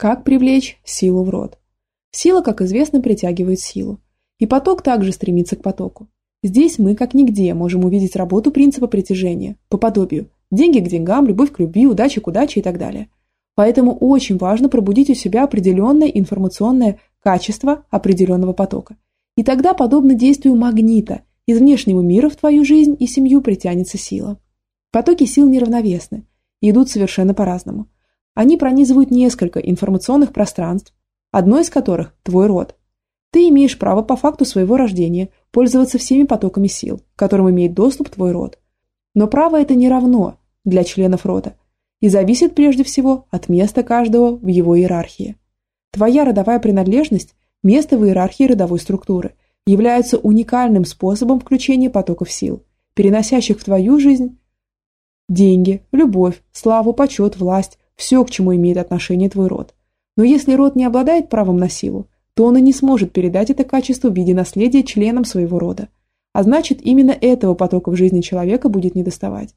Как привлечь силу в род? Сила, как известно, притягивает силу. И поток также стремится к потоку. Здесь мы, как нигде, можем увидеть работу принципа притяжения, по подобию. Деньги к деньгам, любовь к любви, удача к удаче и так далее. Поэтому очень важно пробудить у себя определенное информационное качество определенного потока. И тогда, подобно действию магнита, из внешнего мира в твою жизнь и семью притянется сила. Потоки сил неравновесны и идут совершенно по-разному. Они пронизывают несколько информационных пространств, одно из которых – твой род. Ты имеешь право по факту своего рождения пользоваться всеми потоками сил, к которым имеет доступ твой род. Но право это не равно для членов рода и зависит прежде всего от места каждого в его иерархии. Твоя родовая принадлежность, место в иерархии родовой структуры, является уникальным способом включения потоков сил, переносящих в твою жизнь деньги, любовь, славу, почет, власть, все, к чему имеет отношение твой род. Но если род не обладает правом на силу, то он и не сможет передать это качество в виде наследия членам своего рода. А значит, именно этого потока в жизни человека будет недоставать.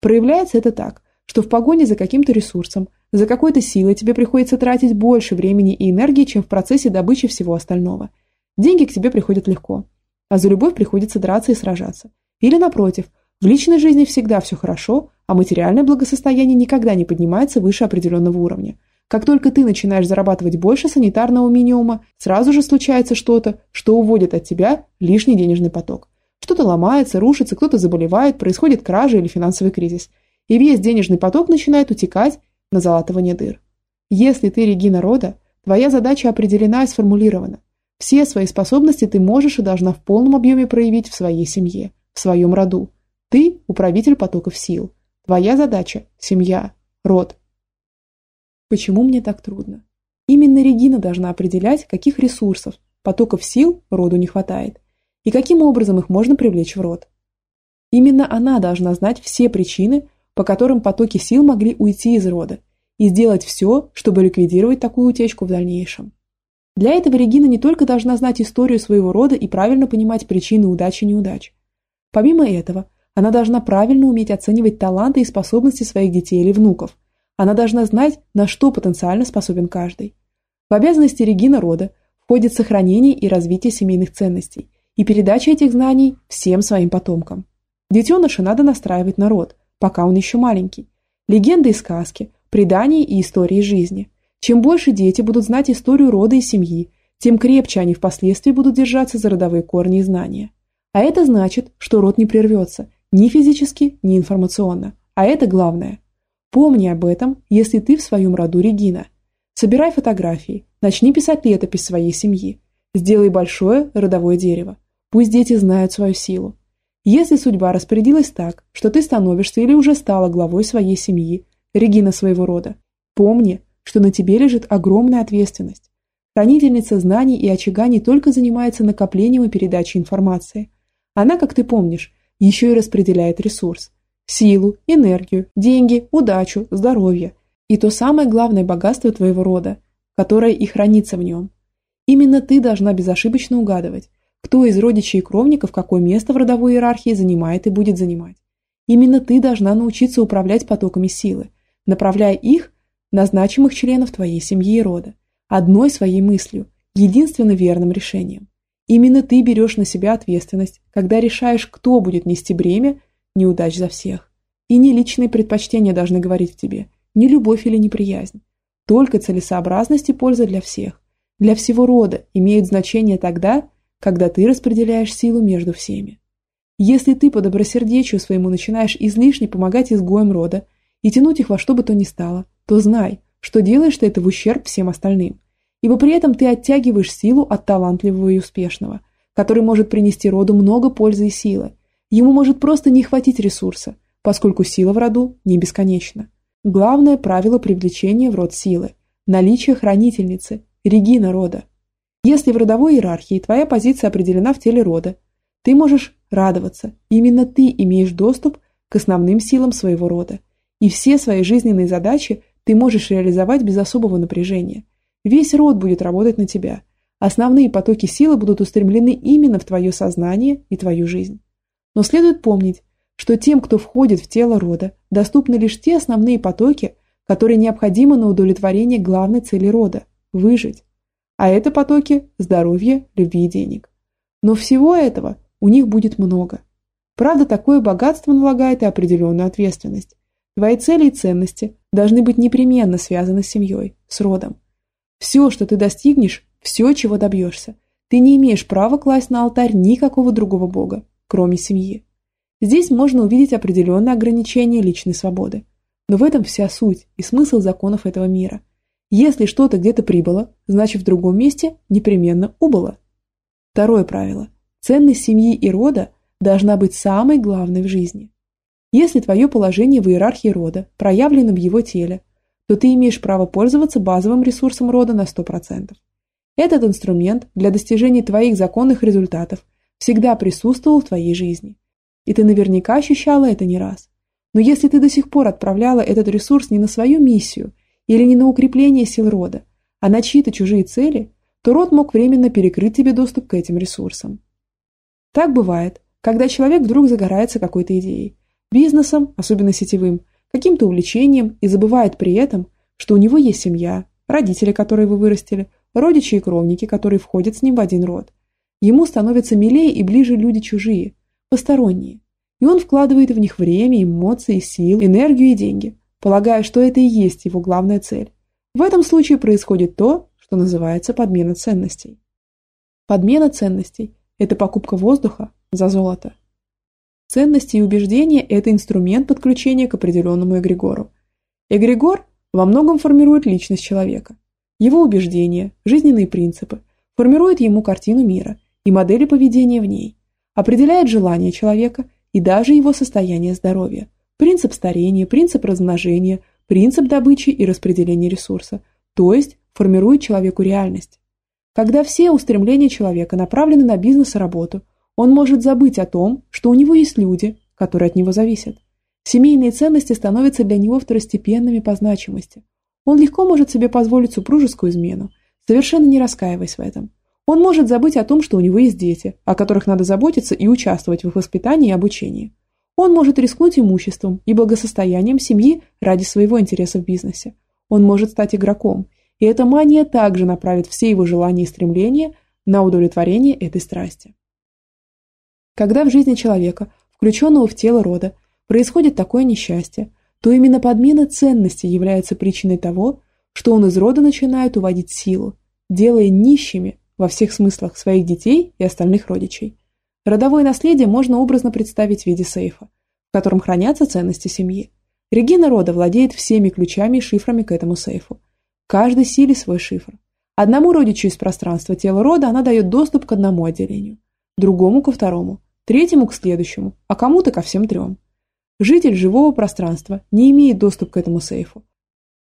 Проявляется это так, что в погоне за каким-то ресурсом, за какой-то силой тебе приходится тратить больше времени и энергии, чем в процессе добычи всего остального. Деньги к тебе приходят легко, а за любовь приходится драться и сражаться. Или напротив, в личной жизни всегда все хорошо, а материальное благосостояние никогда не поднимается выше определенного уровня. Как только ты начинаешь зарабатывать больше санитарного минимума, сразу же случается что-то, что уводит от тебя лишний денежный поток. Что-то ломается, рушится, кто-то заболевает, происходит кража или финансовый кризис. И весь денежный поток начинает утекать на залатывание дыр. Если ты Регина рода, твоя задача определена и сформулирована. Все свои способности ты можешь и должна в полном объеме проявить в своей семье, в своем роду. Ты – управитель потоков сил. Твоя задача – семья, род. Почему мне так трудно? Именно Регина должна определять, каких ресурсов, потоков сил роду не хватает, и каким образом их можно привлечь в род. Именно она должна знать все причины, по которым потоки сил могли уйти из рода, и сделать все, чтобы ликвидировать такую утечку в дальнейшем. Для этого Регина не только должна знать историю своего рода и правильно понимать причины удач и неудач. Помимо этого, она должна правильно уметь оценивать таланты и способности своих детей или внуков. Она должна знать, на что потенциально способен каждый. В обязанности Регина рода входит сохранение и развитие семейных ценностей и передача этих знаний всем своим потомкам. Детеныша надо настраивать на род, пока он еще маленький. Легенды и сказки, предания и истории жизни. Чем больше дети будут знать историю рода и семьи, тем крепче они впоследствии будут держаться за родовые корни и знания. А это значит, что род не прервется ни физически, ни информационно. А это главное. Помни об этом, если ты в своем роду Регина. Собирай фотографии, начни писать летопись своей семьи. Сделай большое родовое дерево. Пусть дети знают свою силу. Если судьба распорядилась так, что ты становишься или уже стала главой своей семьи, Регина своего рода, помни, что на тебе лежит огромная ответственность. Хранительница знаний и очага не только занимается накоплением и передачей информации. Она, как ты помнишь, еще и распределяет ресурс – силу, энергию, деньги, удачу, здоровье и то самое главное богатство твоего рода, которое и хранится в нем. Именно ты должна безошибочно угадывать, кто из родичей и кровников какое место в родовой иерархии занимает и будет занимать. Именно ты должна научиться управлять потоками силы, направляя их на значимых членов твоей семьи и рода, одной своей мыслью, единственно верным решением. Именно ты берешь на себя ответственность, когда решаешь, кто будет нести бремя неудач за всех. И не личные предпочтения должны говорить в тебе, не любовь или неприязнь. Только целесообразность и польза для всех, для всего рода имеют значение тогда, когда ты распределяешь силу между всеми. Если ты по добросердечию своему начинаешь излишне помогать изгоям рода и тянуть их во что бы то ни стало, то знай, что делаешь ты это в ущерб всем остальным – ибо при этом ты оттягиваешь силу от талантливого и успешного, который может принести роду много пользы и силы. Ему может просто не хватить ресурса, поскольку сила в роду не бесконечна. Главное правило привлечения в род силы – наличие хранительницы, регина рода. Если в родовой иерархии твоя позиция определена в теле рода, ты можешь радоваться, именно ты имеешь доступ к основным силам своего рода, и все свои жизненные задачи ты можешь реализовать без особого напряжения, Весь род будет работать на тебя. Основные потоки силы будут устремлены именно в твое сознание и твою жизнь. Но следует помнить, что тем, кто входит в тело рода, доступны лишь те основные потоки, которые необходимы на удовлетворение главной цели рода – выжить. А это потоки здоровья, любви и денег. Но всего этого у них будет много. Правда, такое богатство налагает и определенную ответственность. Твои цели и ценности должны быть непременно связаны с семьей, с родом. Все, что ты достигнешь, все, чего добьешься, ты не имеешь права класть на алтарь никакого другого бога, кроме семьи. Здесь можно увидеть определенные ограничения личной свободы. Но в этом вся суть и смысл законов этого мира. Если что-то где-то прибыло, значит в другом месте непременно убыло. Второе правило. Ценность семьи и рода должна быть самой главной в жизни. Если твое положение в иерархии рода проявлено в его теле, то ты имеешь право пользоваться базовым ресурсом рода на 100%. Этот инструмент для достижения твоих законных результатов всегда присутствовал в твоей жизни. И ты наверняка ощущала это не раз. Но если ты до сих пор отправляла этот ресурс не на свою миссию или не на укрепление сил рода, а на чьи-то чужие цели, то род мог временно перекрыть тебе доступ к этим ресурсам. Так бывает, когда человек вдруг загорается какой-то идеей, бизнесом, особенно сетевым, каким-то увлечением и забывает при этом, что у него есть семья, родители, которые вы вырастили, родичи и кровники, которые входят с ним в один род. Ему становятся милее и ближе люди чужие, посторонние, и он вкладывает в них время, эмоции, силы, энергию и деньги, полагая, что это и есть его главная цель. В этом случае происходит то, что называется подмена ценностей. Подмена ценностей – это покупка воздуха за золото. Ценности и убеждения – это инструмент подключения к определенному эгрегору. Эгрегор во многом формирует личность человека. Его убеждения, жизненные принципы формируют ему картину мира и модели поведения в ней, определяет желания человека и даже его состояние здоровья, принцип старения, принцип размножения, принцип добычи и распределения ресурса, то есть формирует человеку реальность. Когда все устремления человека направлены на бизнес и работу, он может забыть о том, что у него есть люди, которые от него зависят. Семейные ценности становятся для него второстепенными по значимости. Он легко может себе позволить супружескую измену, совершенно не раскаиваясь в этом. Он может забыть о том, что у него есть дети, о которых надо заботиться и участвовать в их воспитании и обучении. Он может рискнуть имуществом и благосостоянием семьи ради своего интереса в бизнесе. Он может стать игроком, и эта мания также направит все его желания и стремления на удовлетворение этой страсти. Когда в жизни человека, включенного в тело рода, происходит такое несчастье, то именно подмена ценностей является причиной того, что он из рода начинает уводить силу, делая нищими во всех смыслах своих детей и остальных родичей. Родовое наследие можно образно представить в виде сейфа, в котором хранятся ценности семьи. Регина рода владеет всеми ключами и шифрами к этому сейфу. Каждой силе свой шифр. Одному родичу из пространства тела рода она дает доступ к одному отделению, другому ко второму, третьему к следующему, а кому-то ко всем трем. Житель живого пространства не имеет доступ к этому сейфу.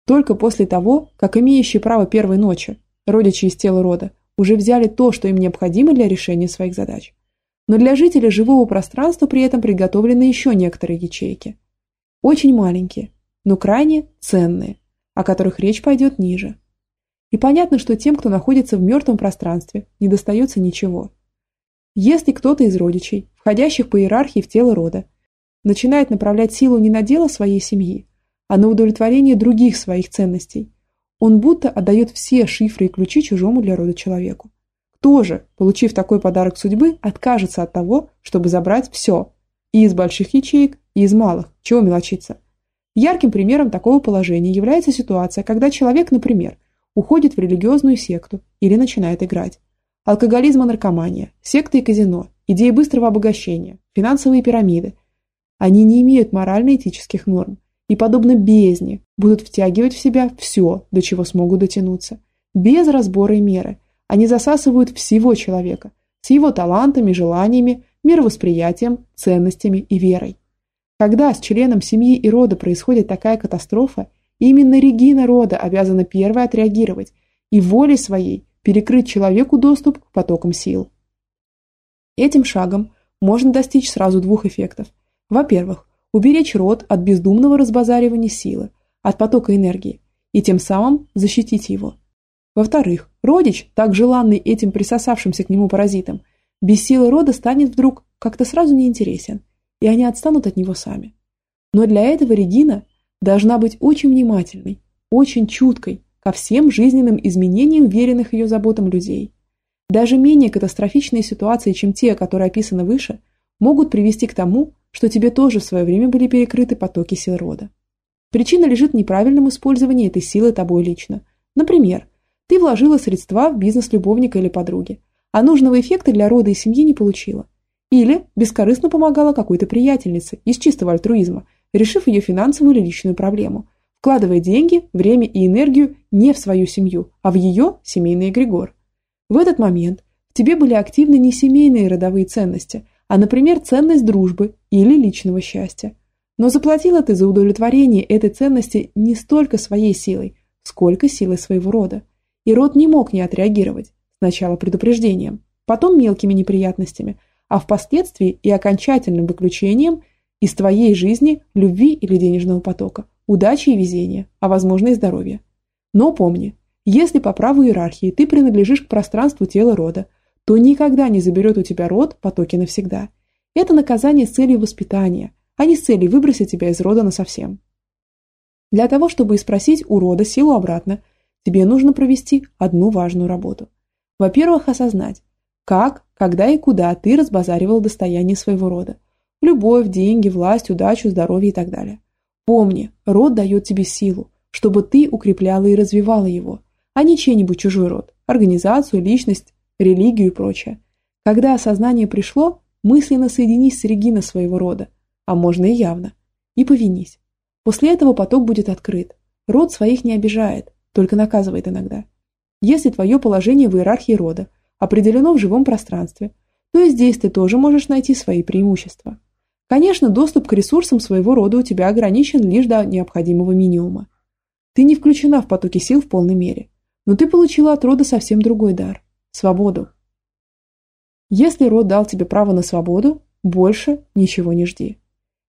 Только после того, как имеющие право первой ночи, родичи из тела рода, уже взяли то, что им необходимо для решения своих задач. Но для жителя живого пространства при этом приготовлены еще некоторые ячейки. Очень маленькие, но крайне ценные, о которых речь пойдет ниже. И понятно, что тем, кто находится в мертвом пространстве, не достается ничего. Если кто-то из родичей, входящих по иерархии в тело рода, начинает направлять силу не на дело своей семьи, а на удовлетворение других своих ценностей, он будто отдает все шифры и ключи чужому для рода человеку. Кто же, получив такой подарок судьбы, откажется от того, чтобы забрать все, и из больших ячеек, и из малых, чего мелочиться? Ярким примером такого положения является ситуация, когда человек, например, уходит в религиозную секту или начинает играть. Алкоголизм и наркомания, секты и казино, идеи быстрого обогащения, финансовые пирамиды. Они не имеют морально-этических норм, и, подобно бездне, будут втягивать в себя все, до чего смогут дотянуться, без разбора и меры. Они засасывают всего человека, с его талантами, желаниями, мировосприятием, ценностями и верой. Когда с членом семьи и рода происходит такая катастрофа, именно Регина рода обязана первой отреагировать и волей своей перекрыть человеку доступ к потокам сил. Этим шагом можно достичь сразу двух эффектов. Во-первых, уберечь род от бездумного разбазаривания силы, от потока энергии, и тем самым защитить его. Во-вторых, родич, так желанный этим присосавшимся к нему паразитом, без силы рода станет вдруг как-то сразу неинтересен, и они отстанут от него сами. Но для этого Регина должна быть очень внимательной, очень чуткой ко всем жизненным изменениям веренных ее заботам людей. Даже менее катастрофичные ситуации, чем те, которые описаны выше, могут привести к тому, что тебе тоже в свое время были перекрыты потоки сил рода. Причина лежит в неправильном использовании этой силы тобой лично. Например, ты вложила средства в бизнес любовника или подруги, а нужного эффекта для рода и семьи не получила. Или бескорыстно помогала какой-то приятельнице из чистого альтруизма, решив ее финансовую или личную проблему, вкладывая деньги, время и энергию не в свою семью, а в ее семейный эгрегор. В этот момент в тебе были активны не семейные родовые ценности, а, например, ценность дружбы или личного счастья. Но заплатила ты за удовлетворение этой ценности не столько своей силой, сколько силой своего рода. И род не мог не отреагировать, сначала предупреждением, потом мелкими неприятностями, а впоследствии и окончательным выключением из твоей жизни любви или денежного потока, удачи и везения, а возможно и здоровья. Но помни, если по праву иерархии ты принадлежишь к пространству тела рода, то никогда не заберет у тебя род потоки навсегда. Это наказание с целью воспитания, а не с целью выбросить тебя из рода насовсем. Для того, чтобы спросить у рода силу обратно, тебе нужно провести одну важную работу. Во-первых, осознать, как, когда и куда ты разбазаривал достояние своего рода. Любовь, деньги, власть, удачу, здоровье и так далее. Помни, род дает тебе силу, чтобы ты укрепляла и развивала его, а не чей-нибудь чужой род, организацию, личность, религию и прочее. Когда осознание пришло, мысленно соединись с Региной своего рода, а можно и явно, и повинись. После этого поток будет открыт. Род своих не обижает, только наказывает иногда. Если твое положение в иерархии рода определено в живом пространстве, то и здесь ты тоже можешь найти свои преимущества. Конечно, доступ к ресурсам своего рода у тебя ограничен лишь до необходимого минимума. Ты не включена в потоки сил в полной мере, но ты получила от рода совсем другой дар – свободу. Если род дал тебе право на свободу, больше ничего не жди.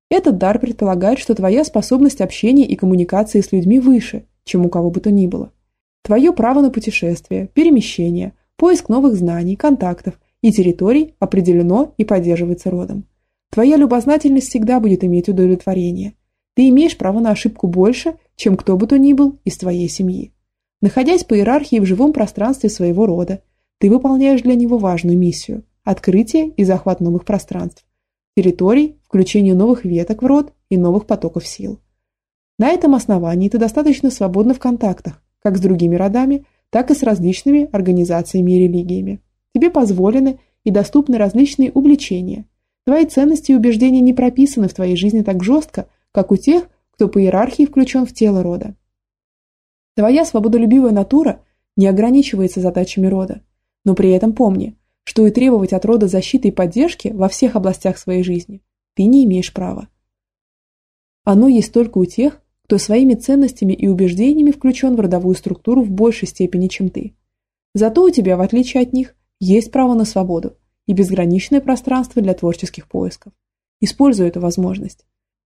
Этот дар предполагает, что твоя способность общения и коммуникации с людьми выше, чем у кого бы то ни было. Твое право на путешествие, перемещение, поиск новых знаний, контактов и территорий определено и поддерживается родом. Твоя любознательность всегда будет иметь удовлетворение. Ты имеешь право на ошибку больше, чем кто бы то ни был из твоей семьи. Находясь по иерархии в живом пространстве своего рода, ты выполняешь для него важную миссию – открытие и захват новых пространств, территорий, включение новых веток в род и новых потоков сил. На этом основании ты достаточно свободна в контактах, как с другими родами, так и с различными организациями и религиями. Тебе позволены и доступны различные увлечения. Твои ценности и убеждения не прописаны в твоей жизни так жестко, как у тех, кто по иерархии включен в тело рода. Твоя свободолюбивая натура не ограничивается задачами рода, но при этом помни, что и требовать от рода защиты и поддержки во всех областях своей жизни ты не имеешь права. Оно есть только у тех, кто своими ценностями и убеждениями включен в родовую структуру в большей степени, чем ты. Зато у тебя, в отличие от них, есть право на свободу и безграничное пространство для творческих поисков. Используй эту возможность.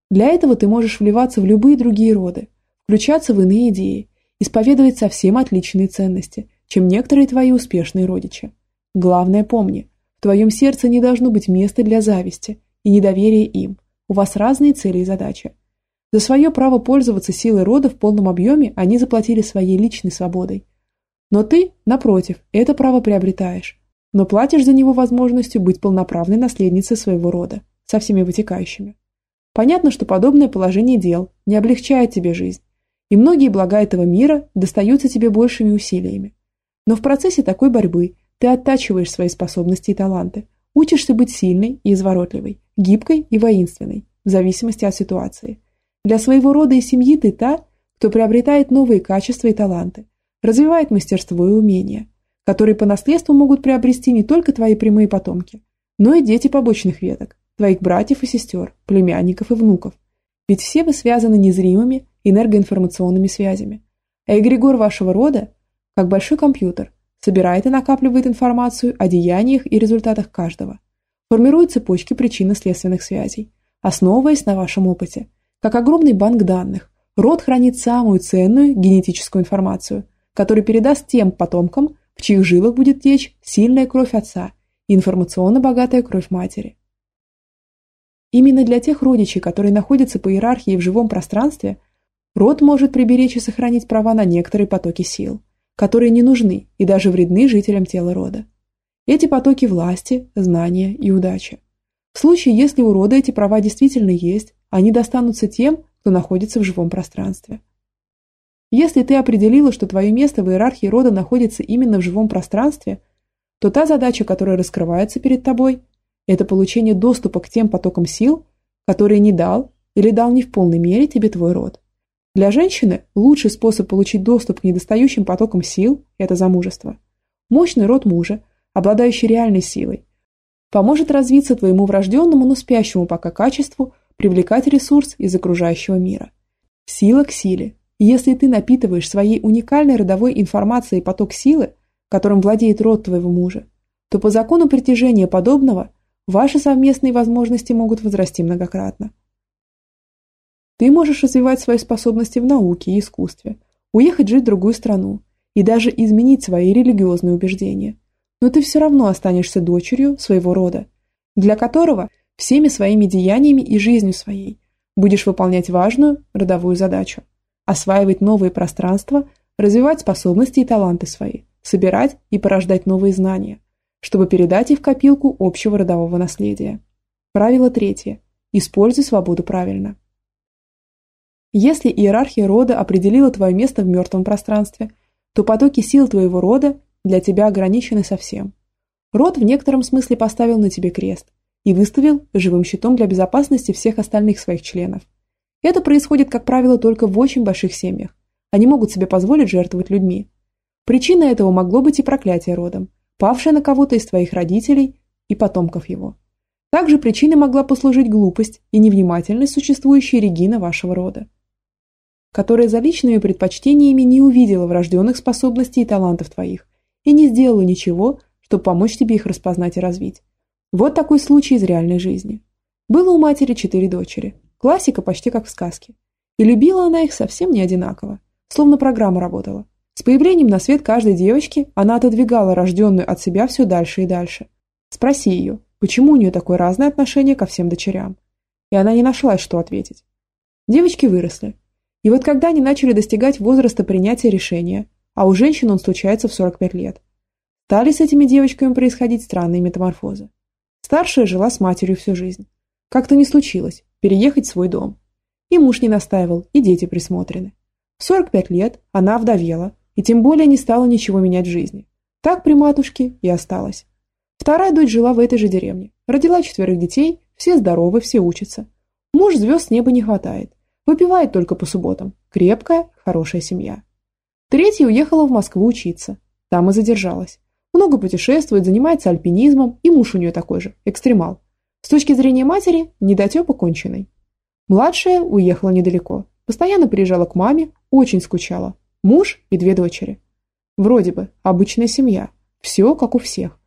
Для этого ты можешь вливаться в любые другие роды, включаться в иные идеи, исповедовать совсем отличные ценности, чем некоторые твои успешные родичи. Главное помни, в твоем сердце не должно быть места для зависти и недоверия им. У вас разные цели и задачи. За свое право пользоваться силой рода в полном объеме они заплатили своей личной свободой. Но ты, напротив, это право приобретаешь, но платишь за него возможностью быть полноправной наследницей своего рода, со всеми вытекающими. Понятно, что подобное положение дел не облегчает тебе жизнь, и многие блага этого мира достаются тебе большими усилиями. Но в процессе такой борьбы ты оттачиваешь свои способности и таланты, учишься быть сильной и изворотливой, гибкой и воинственной, в зависимости от ситуации. Для своего рода и семьи ты та, кто приобретает новые качества и таланты, развивает мастерство и умения, которые по наследству могут приобрести не только твои прямые потомки, но и дети побочных веток, твоих братьев и сестер, племянников и внуков. Ведь все вы связаны незримыми энергоинформационными связями. А эгрегор вашего рода, как большой компьютер, собирает и накапливает информацию о деяниях и результатах каждого, формирует цепочки причинно-следственных связей, основываясь на вашем опыте. Как огромный банк данных, род хранит самую ценную генетическую информацию, которую передаст тем потомкам, в чьих жилах будет течь сильная кровь отца и информационно богатая кровь матери. Именно для тех родичей, которые находятся по иерархии в живом пространстве, Род может приберечь и сохранить права на некоторые потоки сил, которые не нужны и даже вредны жителям тела рода. Эти потоки власти, знания и удачи. В случае, если у рода эти права действительно есть, они достанутся тем, кто находится в живом пространстве. Если ты определила, что твое место в иерархии рода находится именно в живом пространстве, то та задача, которая раскрывается перед тобой, это получение доступа к тем потокам сил, которые не дал или дал не в полной мере тебе твой род. Для женщины лучший способ получить доступ к недостающим потокам сил – это замужество. Мощный род мужа, обладающий реальной силой, поможет развиться твоему врожденному, но спящему пока качеству привлекать ресурс из окружающего мира. Сила к силе. Если ты напитываешь своей уникальной родовой информацией поток силы, которым владеет род твоего мужа, то по закону притяжения подобного ваши совместные возможности могут возрасти многократно. Ты можешь развивать свои способности в науке и искусстве, уехать жить в другую страну и даже изменить свои религиозные убеждения. Но ты все равно останешься дочерью своего рода, для которого всеми своими деяниями и жизнью своей будешь выполнять важную родовую задачу – осваивать новые пространства, развивать способности и таланты свои, собирать и порождать новые знания, чтобы передать их в копилку общего родового наследия. Правило третье. Используй свободу правильно. Если иерархия рода определила твое место в мертвом пространстве, то потоки сил твоего рода для тебя ограничены совсем. Род в некотором смысле поставил на тебе крест и выставил живым щитом для безопасности всех остальных своих членов. Это происходит, как правило, только в очень больших семьях. Они могут себе позволить жертвовать людьми. Причиной этого могло быть и проклятие родом, павшее на кого-то из твоих родителей и потомков его. Также причиной могла послужить глупость и невнимательность существующей Регина вашего рода которая за личными предпочтениями не увидела врожденных способностей и талантов твоих и не сделала ничего, чтобы помочь тебе их распознать и развить. Вот такой случай из реальной жизни. Было у матери четыре дочери. Классика почти как в сказке. И любила она их совсем не одинаково. Словно программа работала. С появлением на свет каждой девочки она отодвигала рожденную от себя все дальше и дальше. Спроси ее, почему у нее такое разное отношение ко всем дочерям. И она не нашла, что ответить. Девочки выросли, и вот когда они начали достигать возраста принятия решения, а у женщин он случается в 45 лет, стали с этими девочками происходить странные метаморфозы. Старшая жила с матерью всю жизнь. Как-то не случилось переехать в свой дом. И муж не настаивал, и дети присмотрены. В 45 лет она вдовела, и тем более не стала ничего менять в жизни. Так при матушке и осталась. Вторая дочь жила в этой же деревне. Родила четверых детей, все здоровы, все учатся. Муж звезд с неба не хватает. Выпивает только по субботам. Крепкая, хорошая семья. Третья уехала в Москву учиться. Там и задержалась. Много путешествует, занимается альпинизмом, и муж у нее такой же, экстремал. С точки зрения матери, недотепа конченый. Младшая уехала недалеко. Постоянно приезжала к маме, очень скучала. Муж и две дочери. Вроде бы, обычная семья. Все как у всех.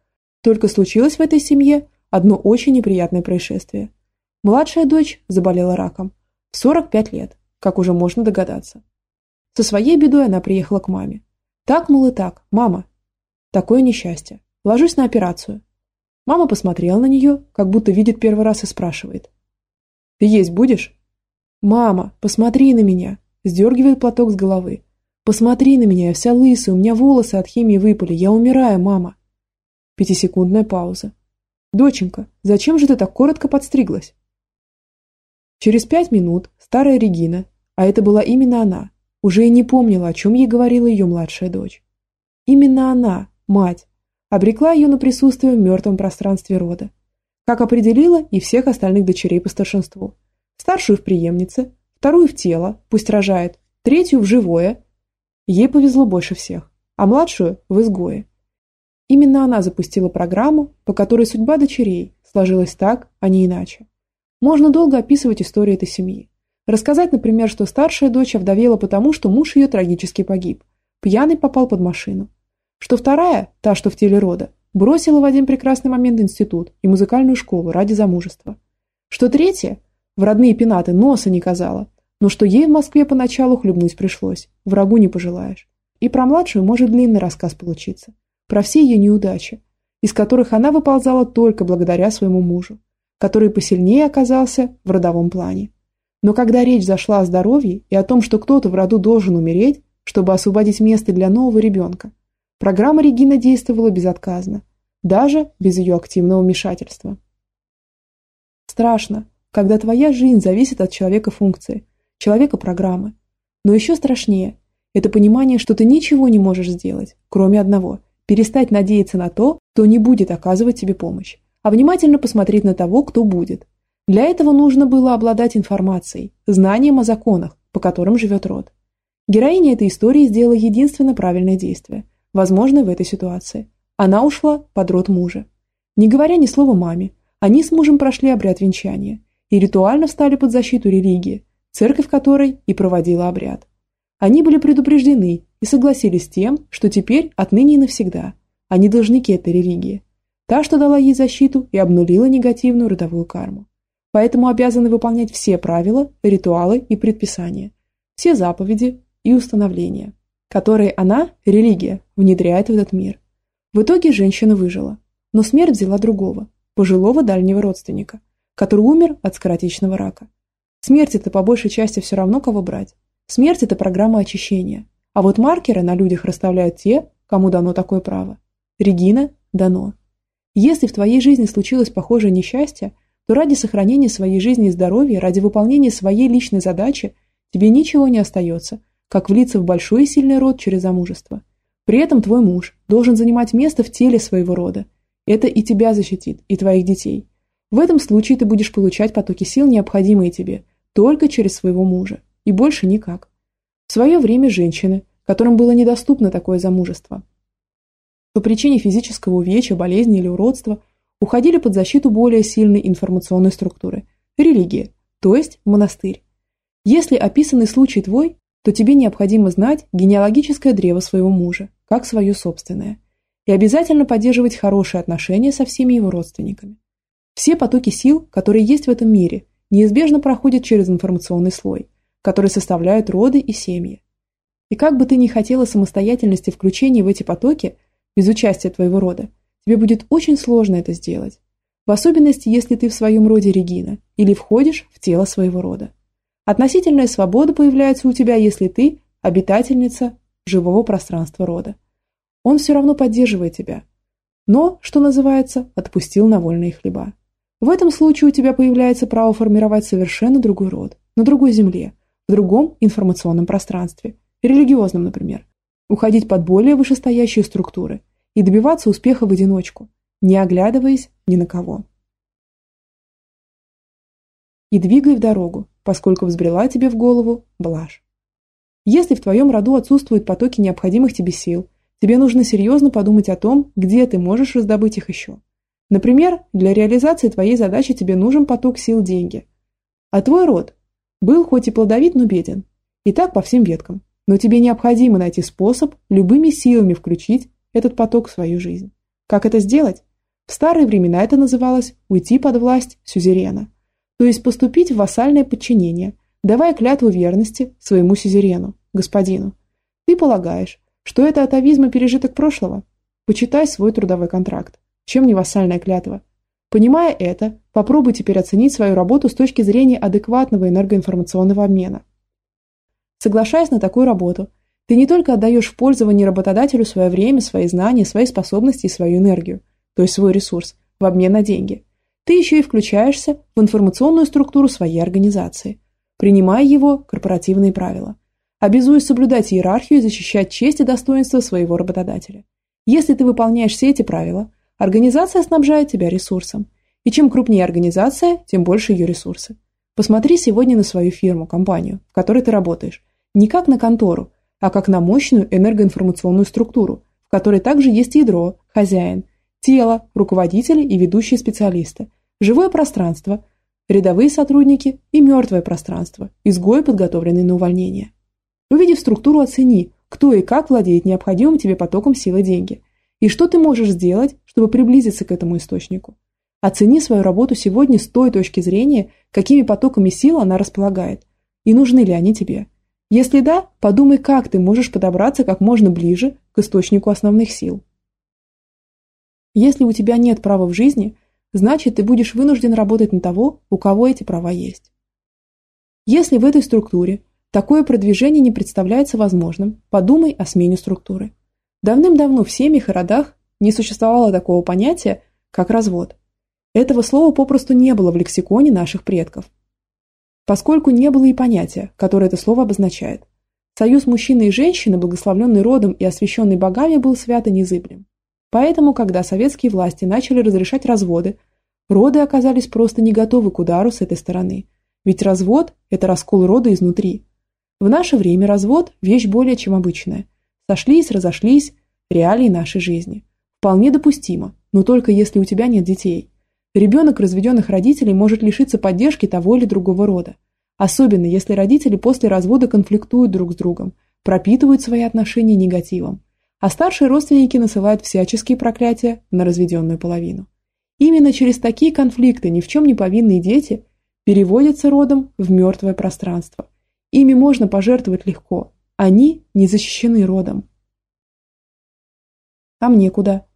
Только случилось в этой семье одно очень неприятное происшествие. Младшая дочь заболела раком. 45 лет, как уже можно догадаться. Со своей бедой она приехала к маме. Так, мол, и так, мама. Такое несчастье. Ложусь на операцию. Мама посмотрела на нее, как будто видит первый раз и спрашивает. «Ты есть будешь?» «Мама, посмотри на меня!» Сдергивает платок с головы. «Посмотри на меня, я вся лысая, у меня волосы от химии выпали, я умираю, мама!» Пятисекундная пауза. «Доченька, зачем же ты так коротко подстриглась?» Через пять минут старая Регина, а это была именно она, уже и не помнила, о чем ей говорила ее младшая дочь. Именно она, мать, обрекла ее на присутствие в мертвом пространстве рода, как определила и всех остальных дочерей по старшинству. Старшую в преемнице, вторую в тело, пусть рожает, третью в живое. Ей повезло больше всех, а младшую в изгое. Именно она запустила программу, по которой судьба дочерей сложилась так, а не иначе. Можно долго описывать историю этой семьи. Рассказать, например, что старшая дочь овдовела потому, что муж ее трагически погиб. Пьяный попал под машину. Что вторая, та, что в теле рода, бросила в один прекрасный момент институт и музыкальную школу ради замужества. Что третья, в родные пенаты носа не казала, но что ей в Москве поначалу хлебнуть пришлось, врагу не пожелаешь. И про младшую может длинный рассказ получиться. Про все ее неудачи, из которых она выползала только благодаря своему мужу который посильнее оказался в родовом плане. Но когда речь зашла о здоровье и о том, что кто-то в роду должен умереть, чтобы освободить место для нового ребенка, программа Регина действовала безотказно, даже без ее активного вмешательства. Страшно, когда твоя жизнь зависит от человека функции, человека программы. Но еще страшнее – это понимание, что ты ничего не можешь сделать, кроме одного – перестать надеяться на то, кто не будет оказывать тебе помощь, а внимательно посмотреть на того, кто будет. Для этого нужно было обладать информацией, знанием о законах, по которым живет род. Героиня этой истории сделала единственно правильное действие, возможное в этой ситуации. Она ушла под род мужа. Не говоря ни слова маме, они с мужем прошли обряд венчания и ритуально встали под защиту религии, церковь которой и проводила обряд. Они были предупреждены и согласились с тем, что теперь отныне и навсегда они должники этой религии, та, что дала ей защиту и обнулила негативную родовую карму. Поэтому обязаны выполнять все правила, ритуалы и предписания, все заповеди и установления, которые она, религия, внедряет в этот мир. В итоге женщина выжила, но смерть взяла другого, пожилого дальнего родственника, который умер от скоротечного рака. Смерть – это по большей части все равно, кого брать. Смерть – это программа очищения. А вот маркеры на людях расставляют те, кому дано такое право. Регина – дано. Если в твоей жизни случилось похожее несчастье, то ради сохранения своей жизни и здоровья, ради выполнения своей личной задачи, тебе ничего не остается, как влиться в большой и сильный род через замужество. При этом твой муж должен занимать место в теле своего рода. Это и тебя защитит, и твоих детей. В этом случае ты будешь получать потоки сил, необходимые тебе, только через своего мужа, и больше никак. В свое время женщины, которым было недоступно такое замужество, по причине физического увечья, болезни или уродства, уходили под защиту более сильной информационной структуры – религии, то есть монастырь. Если описанный случай твой, то тебе необходимо знать генеалогическое древо своего мужа, как свое собственное, и обязательно поддерживать хорошие отношения со всеми его родственниками. Все потоки сил, которые есть в этом мире, неизбежно проходят через информационный слой, который составляют роды и семьи. И как бы ты ни хотела самостоятельности включения в эти потоки – без участия твоего рода, тебе будет очень сложно это сделать. В особенности, если ты в своем роде Регина или входишь в тело своего рода. Относительная свобода появляется у тебя, если ты обитательница живого пространства рода. Он все равно поддерживает тебя. Но, что называется, отпустил на вольные хлеба. В этом случае у тебя появляется право формировать совершенно другой род, на другой земле, в другом информационном пространстве, религиозном, например, уходить под более вышестоящие структуры и добиваться успеха в одиночку, не оглядываясь ни на кого. И двигай в дорогу, поскольку взбрела тебе в голову блажь. Если в твоем роду отсутствуют потоки необходимых тебе сил, тебе нужно серьезно подумать о том, где ты можешь раздобыть их еще. Например, для реализации твоей задачи тебе нужен поток сил деньги. А твой род был хоть и плодовит, но беден. И так по всем веткам но тебе необходимо найти способ любыми силами включить этот поток в свою жизнь. Как это сделать? В старые времена это называлось «уйти под власть сюзерена», то есть поступить в вассальное подчинение, давая клятву верности своему сюзерену, господину. Ты полагаешь, что это атовизм и пережиток прошлого? Почитай свой трудовой контракт. Чем не вассальная клятва? Понимая это, попробуй теперь оценить свою работу с точки зрения адекватного энергоинформационного обмена – Соглашаясь на такую работу, ты не только отдаешь в пользование работодателю свое время, свои знания, свои способности и свою энергию, то есть свой ресурс, в обмен на деньги. Ты еще и включаешься в информационную структуру своей организации, принимая его корпоративные правила, обязуясь соблюдать иерархию и защищать честь и достоинство своего работодателя. Если ты выполняешь все эти правила, организация снабжает тебя ресурсом. И чем крупнее организация, тем больше ее ресурсы. Посмотри сегодня на свою фирму, компанию, в которой ты работаешь, не как на контору, а как на мощную энергоинформационную структуру, в которой также есть ядро, хозяин, тело, руководители и ведущие специалисты, живое пространство, рядовые сотрудники и мертвое пространство, изгои, подготовленные на увольнение. Увидев структуру, оцени, кто и как владеет необходимым тебе потоком силы деньги, и что ты можешь сделать, чтобы приблизиться к этому источнику. Оцени свою работу сегодня с той точки зрения, какими потоками сил она располагает, и нужны ли они тебе. Если да, подумай, как ты можешь подобраться как можно ближе к источнику основных сил. Если у тебя нет права в жизни, значит ты будешь вынужден работать на того, у кого эти права есть. Если в этой структуре такое продвижение не представляется возможным, подумай о смене структуры. Давным-давно в семьях и родах не существовало такого понятия, как развод. Этого слова попросту не было в лексиконе наших предков. Поскольку не было и понятия, которое это слово обозначает. Союз мужчины и женщины, благословленный родом и освященный богами, был свято незыблем. Поэтому, когда советские власти начали разрешать разводы, роды оказались просто не готовы к удару с этой стороны. Ведь развод – это раскол рода изнутри. В наше время развод – вещь более чем обычная. Сошлись, разошлись – реалии нашей жизни. Вполне допустимо, но только если у тебя нет детей. Ребенок разведенных родителей может лишиться поддержки того или другого рода. Особенно, если родители после развода конфликтуют друг с другом, пропитывают свои отношения негативом а старшие родственники насылают всяческие проклятия на разведенную половину. Именно через такие конфликты ни в чем не повинные дети переводятся родом в мертвое пространство. Ими можно пожертвовать легко, они не защищены родом. А мне куда?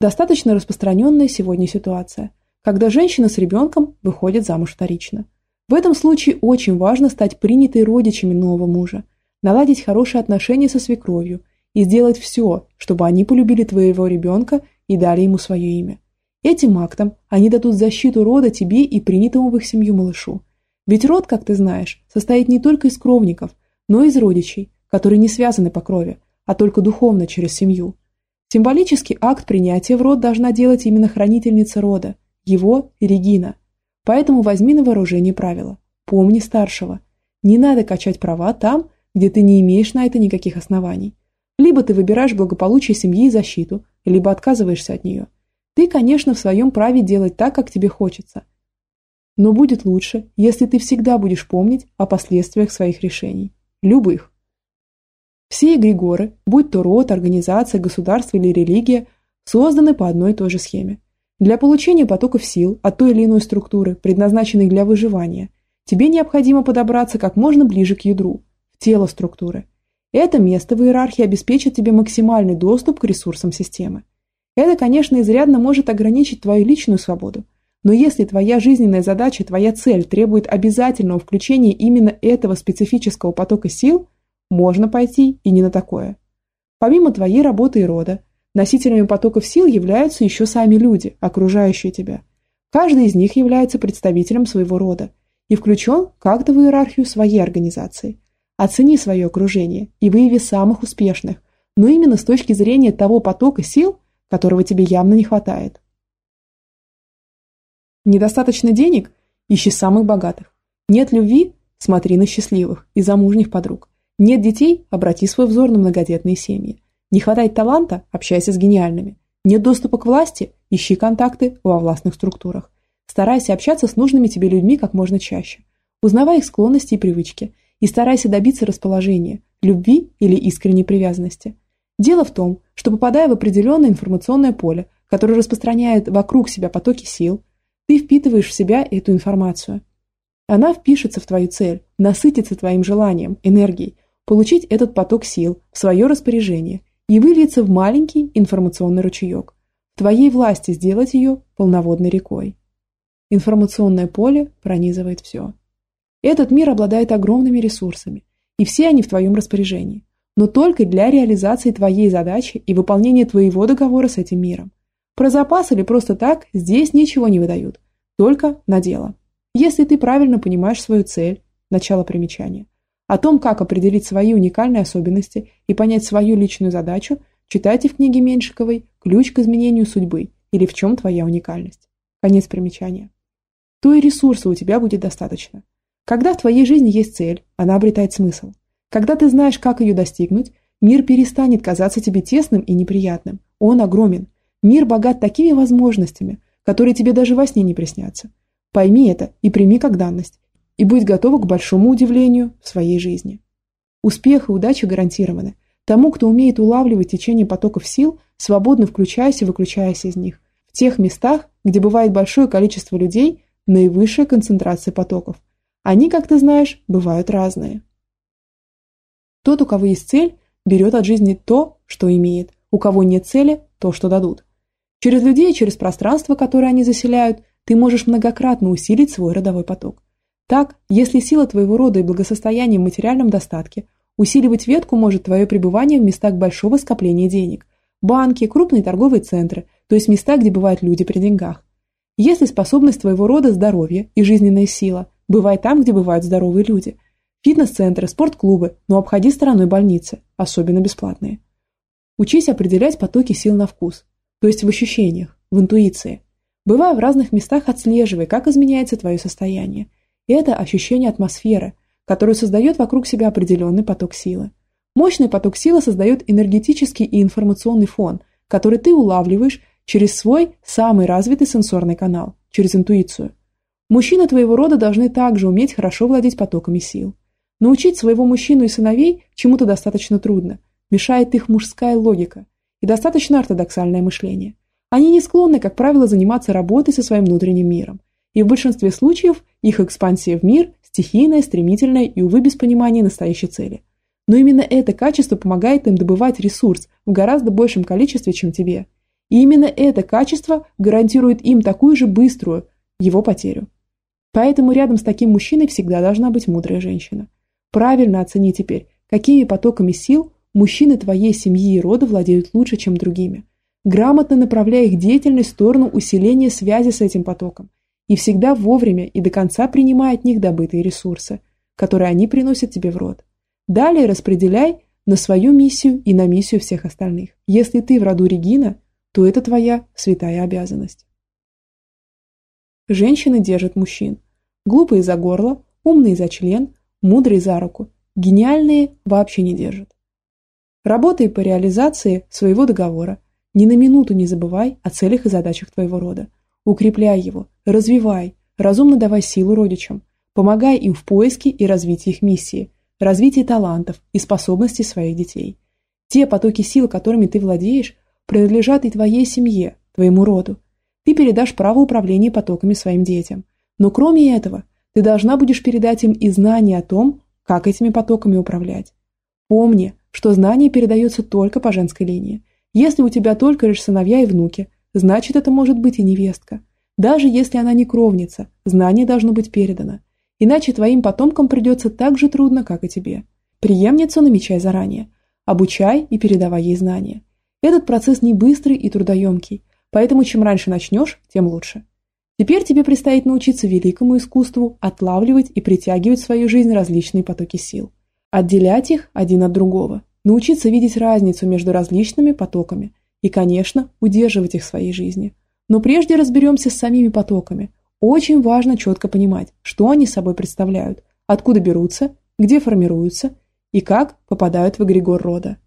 Достаточно распространенная сегодня ситуация, когда женщина с ребенком выходит замуж вторично. В этом случае очень важно стать принятой родичами нового мужа, наладить хорошие отношения со свекровью – и сделать все, чтобы они полюбили твоего ребенка и дали ему свое имя. Этим актом они дадут защиту рода тебе и принятому в их семью малышу. Ведь род, как ты знаешь, состоит не только из кровников, но и из родичей, которые не связаны по крови, а только духовно через семью. Символический акт принятия в род должна делать именно хранительница рода, его Регина. Поэтому возьми на вооружение правила. Помни старшего. Не надо качать права там, где ты не имеешь на это никаких оснований. Либо ты выбираешь благополучие семьи и защиту, либо отказываешься от нее. Ты, конечно, в своем праве делать так, как тебе хочется. Но будет лучше, если ты всегда будешь помнить о последствиях своих решений. Любых. Все эгрегоры, будь то род, организация, государство или религия, созданы по одной и той же схеме. Для получения потоков сил от той или иной структуры, предназначенной для выживания, тебе необходимо подобраться как можно ближе к ядру, в тело структуры – это место в иерархии обеспечит тебе максимальный доступ к ресурсам системы. Это, конечно, изрядно может ограничить твою личную свободу, но если твоя жизненная задача, твоя цель требует обязательного включения именно этого специфического потока сил, можно пойти и не на такое. Помимо твоей работы и рода, носителями потоков сил являются еще сами люди, окружающие тебя. Каждый из них является представителем своего рода и включен как-то в иерархию своей организации. Оцени свое окружение и выяви самых успешных, но именно с точки зрения того потока сил, которого тебе явно не хватает. Недостаточно денег? Ищи самых богатых. Нет любви? Смотри на счастливых и замужних подруг. Нет детей? Обрати свой взор на многодетные семьи. Не хватает таланта? Общайся с гениальными. Нет доступа к власти? Ищи контакты во властных структурах. Старайся общаться с нужными тебе людьми как можно чаще. Узнавай их склонности и привычки и старайся добиться расположения, любви или искренней привязанности. Дело в том, что попадая в определенное информационное поле, которое распространяет вокруг себя потоки сил, ты впитываешь в себя эту информацию. Она впишется в твою цель, насытится твоим желанием, энергией, получить этот поток сил в свое распоряжение и выльется в маленький информационный ручеек. В твоей власти сделать ее полноводной рекой. Информационное поле пронизывает все. Этот мир обладает огромными ресурсами, и все они в твоем распоряжении, но только для реализации твоей задачи и выполнения твоего договора с этим миром. Про запас или просто так здесь ничего не выдают, только на дело. Если ты правильно понимаешь свою цель, начало примечания, о том, как определить свои уникальные особенности и понять свою личную задачу, читайте в книге Меньшиковой «Ключ к изменению судьбы» или «В чем твоя уникальность». Конец примечания. То и ресурса у тебя будет достаточно. Когда в твоей жизни есть цель, она обретает смысл. Когда ты знаешь, как ее достигнуть, мир перестанет казаться тебе тесным и неприятным. Он огромен. Мир богат такими возможностями, которые тебе даже во сне не приснятся. Пойми это и прими как данность. И будь готова к большому удивлению в своей жизни. Успех и удача гарантированы. Тому, кто умеет улавливать течение потоков сил, свободно включаясь и выключаясь из них. В тех местах, где бывает большое количество людей, наивысшая концентрация потоков – они, как ты знаешь, бывают разные. Тот, у кого есть цель, берет от жизни то, что имеет. У кого нет цели, то, что дадут. Через людей и через пространство, которое они заселяют, ты можешь многократно усилить свой родовой поток. Так, если сила твоего рода и благосостояние в материальном достатке, усиливать ветку может твое пребывание в местах большого скопления денег. Банки, крупные торговые центры, то есть места, где бывают люди при деньгах. Если способность твоего рода – здоровье и жизненная сила, бывай там, где бывают здоровые люди. Фитнес-центры, спортклубы, но обходи стороной больницы, особенно бесплатные. Учись определять потоки сил на вкус, то есть в ощущениях, в интуиции. Бывая в разных местах, отслеживай, как изменяется твое состояние. И это ощущение атмосферы, которую создает вокруг себя определенный поток силы. Мощный поток силы создает энергетический и информационный фон, который ты улавливаешь через свой самый развитый сенсорный канал, через интуицию. Мужчины твоего рода должны также уметь хорошо владеть потоками сил. Научить своего мужчину и сыновей чему-то достаточно трудно, мешает их мужская логика и достаточно ортодоксальное мышление. Они не склонны, как правило, заниматься работой со своим внутренним миром, и в большинстве случаев их экспансия в мир стихийная, стремительная и, увы, без понимания настоящей цели. Но именно это качество помогает им добывать ресурс в гораздо большем количестве, чем тебе – и именно это качество гарантирует им такую же быструю его потерю. Поэтому рядом с таким мужчиной всегда должна быть мудрая женщина. Правильно оцени теперь, какими потоками сил мужчины твоей семьи и рода владеют лучше, чем другими. Грамотно направляя их деятельность в сторону усиления связи с этим потоком и всегда вовремя и до конца принимая от них добытые ресурсы, которые они приносят тебе в род. Далее распределяй на свою миссию и на миссию всех остальных. Если ты в роду Регина, то это твоя святая обязанность. Женщины держат мужчин. Глупые за горло, умные за член, мудрые за руку, гениальные вообще не держат. Работай по реализации своего договора. Ни на минуту не забывай о целях и задачах твоего рода. Укрепляй его, развивай, разумно давай силу родичам, помогай им в поиске и развитии их миссии, развитии талантов и способностей своих детей. Те потоки сил, которыми ты владеешь, принадлежат и твоей семье, твоему роду. Ты передашь право управления потоками своим детям. Но кроме этого, ты должна будешь передать им и знания о том, как этими потоками управлять. Помни, что знание передается только по женской линии. Если у тебя только лишь сыновья и внуки, значит это может быть и невестка. Даже если она не кровница, знание должно быть передано. Иначе твоим потомкам придется так же трудно, как и тебе. Приемницу намечай заранее. Обучай и передавай ей знания. Этот процесс не быстрый и трудоемкий, поэтому чем раньше начнешь, тем лучше. Теперь тебе предстоит научиться великому искусству отлавливать и притягивать в свою жизнь различные потоки сил. Отделять их один от другого, научиться видеть разницу между различными потоками и, конечно, удерживать их в своей жизни. Но прежде разберемся с самими потоками. Очень важно четко понимать, что они собой представляют, откуда берутся, где формируются и как попадают в эгрегор рода.